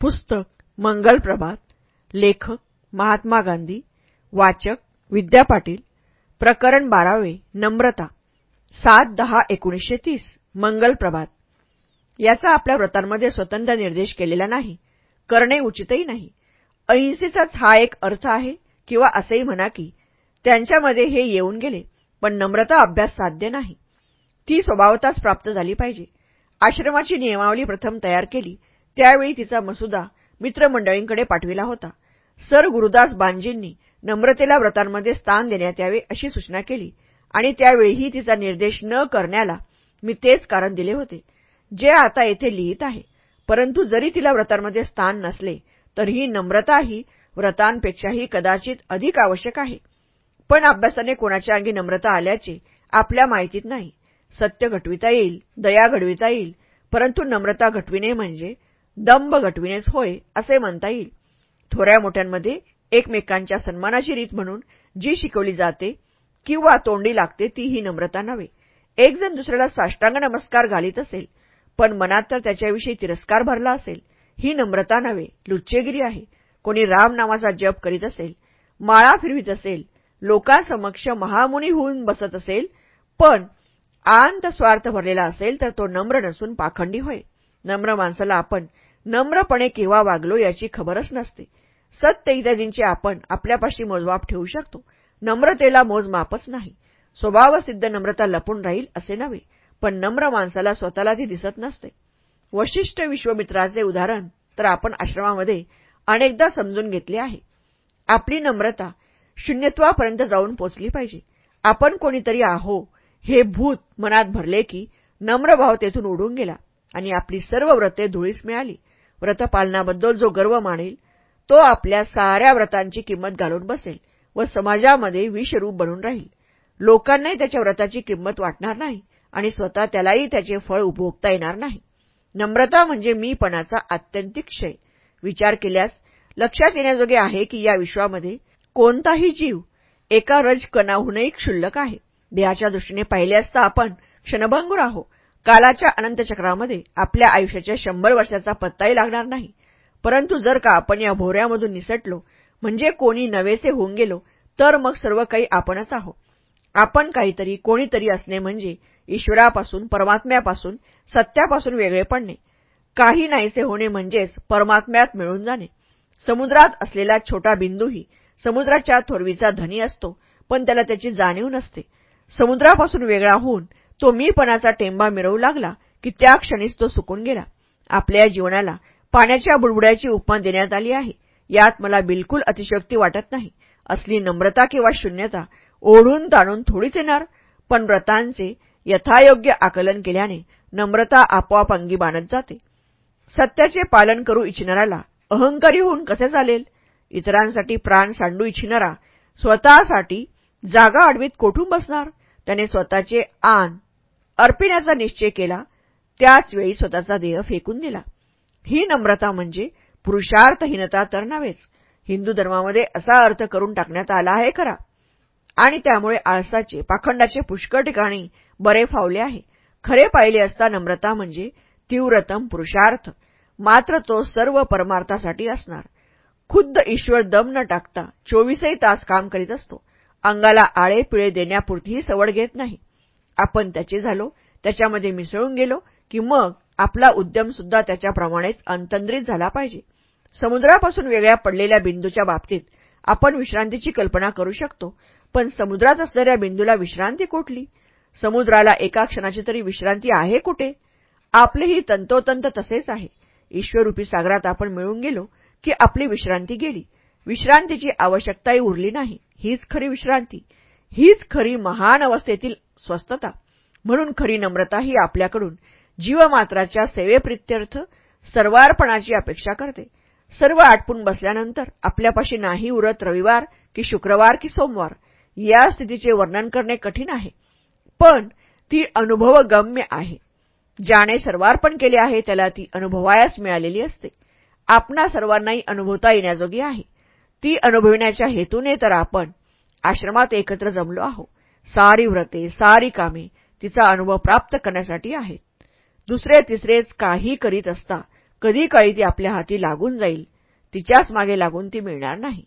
पुस्तक मंगल प्रभात लेखक महात्मा गांधी वाचक विद्या पाटील प्रकरण बारावे नम्रता सात दहा एकोणीसशे तीस मंगल प्रभात. याचा आपल्या व्रतांमध्ये स्वतंत्र निर्देश केलेला नाही करणे उचितही नाही. अहिंसेचाच हा एक अर्थ आहे किंवा असेही म्हणा की त्यांच्यामध्ये हे येऊन गेले पण नम्रता अभ्यास साध्य नाही. ती स्वभावताच प्राप्त झाली पाहिजे. आश्रमाची नियमावली प्रथम तयार केली त्यावेळी तिचा मसुदा मित्रमंडळींकडे पाठविला होता. सर गुरुदास बांजींनी नम्रतेला व्रतांमध्ये स्थान देण्यात यावे अशी सूचना केली आणि त्यावेळीही तिचा निर्देश न करण्याला मी तेच कारण दिले होते जे आता येथे लिहित आहे. परंतु जरी तिला व्रतांमध्ये स्थान नसले तरीही नम्रता ही व्रतांपेक्षाही कदाचित अधिक आवश्यक आहे. पण अभ्यासाने कोणाच्या अंगी नम्रता आल्याचे आपल्या माहितीत नाही. सत्य घटविता येईल दया घडविता येईल परंतु नम्रता घटविणे म्हणजे दंभ घटविणेच होय असे म्हणता येईल. थोड्या मोठ्यांमध्ये एकमेकांच्या सन्मानाची रीत म्हणून जी शिकवली जाते किंवा तोंडी लागते ती ही नम्रता नव्हे. एक जण दुसऱ्याला साष्टांग नमस्कार घालीत असेल पण मनात तर त्याच्याविषयी तिरस्कार भरला असेल ही नम्रता नव्हे लुच्चेगिरी आहे. कोणी राम नावाचा जप करीत असेल माळा फिरवीत असेल लोकांसमक्ष महामुनी होऊन बसत असेल पण आंत स्वार्थ भरलेला असेल तर तो नम्र नसून पाखंडी होय. नम्र माणसाला आपण नम्रपणे केव्हा वागलो याची खबरच नसते. सत्य इत्यादींचे आपण आपल्यापाशी मोजमाप ठेवू शकतो. नम्रतेला मोजमापच नाही. स्वभावसिद्ध नम्रता लपून राहील असे नव्हे पण नम्र माणसाला स्वतःला ती दिसत नसते. वशिष्ठ विश्वमित्राचे उदाहरण तर आपण आश्रमामध्ये अनेकदा समजून घेतले आहे. आपली नम्रता शून्यत्वापर्यंत जाऊन पोचली पाहिजे. आपण कोणीतरी आहो हे भूत मनात भरले की नम्रभाव तेथून उडून गेला आणि आपली सर्व व्रते धुळीस मिळाली. व्रतपालनाबद्दल जो गर्व मानेल तो आपल्या साऱ्या व्रतांची किंमत घालून बसेल व समाजामध्ये विषरूप बनून राहील. लोकांनाही त्याच्या व्रताची किंमत वाटणार नाही आणि स्वतः त्यालाही त्याचे फळ उपभोगता येणार नाही. नम्रता म्हणजे मीपणाचा आत्यंतिक क्षय. विचार केल्यास लक्षात येण्याजोगे आहे की या विश्वामध्ये कोणताही जीव एका रज कणाहूनही क्षुल्लक आहे. देहाच्या दृष्टीने पाहिले असता आपण क्षणभंगूर आहो कालाच्या अनंतचक्रामध्ये आपल्या आयुष्याच्या शंभर वर्षाचा पत्ताही लागणार नाही. परंतु जर का आपण या भोऱ्यामधून निसटलो म्हणजे कोणी नवेसे होऊन गेलो तर मग सर्व काही आपणच आहो आपण काहीतरी कोणीतरी असणे म्हणजे ईश्वरापासून परमात्म्यापासून सत्यापासून वेगळे पडणे. काही नाहीसे होणे म्हणजेच परमात्म्यात मिळून जाणे. समुद्रात असलेला छोटा बिंदूही समुद्राच्या थोरवीचा धनी असतो पण त्याला त्याची जाणीव नसते. समुद्रापासून वेगळा होऊन तो मीपणाचा टेंबा मिरवू लागला की त्या क्षणीच तो सुकून गेला. आपल्या जीवनाला पाण्याच्या बुडबुड्याची उपमा देण्यात आली आहे. यात मला बिलकुल अतिशक्ती वाटत नाही. असली नम्रता किंवा शून्यता ओढून ताणून थोडीच येणार पण व्रतांचे यथायोग्य आकलन केल्याने नम्रता आपोआप अंगी बांधत जाते. सत्याचे पालन करू इच्छिणाऱ्याला अहंकारी होऊन कसे चालेल? इतरांसाठी प्राण सांडू इच्छिणारा स्वतःसाठी जागा आडवीत कोठून बसणार? त्याने स्वतःचे आन अर्पिण्याचा निश्चय केला त्याचवेळी स्वतःचा देह फेकून दिला. ही नम्रता म्हणजे पुरुषार्थहीनता तर नव्हेच. हिंदू धर्मामध्ये असा अर्थ करून टाकण्यात आला आहे खरा. आणि त्यामुळे आळसाचे पाखंडाचे पुष्कळ ठिकाणी बरे फावले आहे. खरे पाहिले असता नम्रता म्हणजे तीव्रतम पुरुषार्थ. मात्र तो सर्व परमार्थासाठी असणार. खुद्द ईश्वर दम न टाकता चोवीसही तास काम करीत असतो. अंगाला आळे पिळे देण्यापुरतीही सवड घेत नाही. आपण त्याचे झालो त्याच्यामध्ये मिसळून गेलो की मग आपला उद्यम सुद्धा त्याच्याप्रमाणेच अंतंद्रित झाला पाहिजे. समुद्रापासून वेगळ्या पडलेल्या बिंदूच्या बाबतीत आपण विश्रांतीची कल्पना करू शकतो पण समुद्रात असणाऱ्या बिंदूला विश्रांती कुठली? समुद्राला एका क्षणाची तरी विश्रांती आहे कुठे? आपलेही तंतोतंत तसेच आहे. ईश्वरूपी सागरात आपण मिळून गेलो की आपली विश्रांती गेली. विश्रांतीची आवश्यकताही उरली नाही. हीच खरी विश्रांती. हीच खरी महान अवस्थेतील स्वस्थता म्हणून खरी नम्रता ही आपल्याकडून जीवमात्राच्या सेवेप्रित्यर्थ सर्वार्पणाची अपेक्षा करते. सर्व आटपून बसल्यानंतर आपल्यापाशी नाही उरत रविवार की शुक्रवार की सोमवार या स्थितीचे वर्णन करणे कठीण आहे. पण ती अनुभवगम्य आहे. ज्याने सर्वार्पण केले आहे त्याला ती अनुभवायास मिळालेली असते. आपणा सर्वांनाही अनुभवता येण्याजोगी आहे. ती अनुभवण्याच्या हेतूने तर आपण आश्रमात एकत्र जमलो आहो सारी व्रते सारी कामे तिचा अनुभव प्राप्त करण्यासाठी आहेत. दुसरे तिसरेच काही करीत असता कधी काळी ती आपल्या हाती लागून जाईल. तिच्याच मागे लागून ती मिळणार नाही.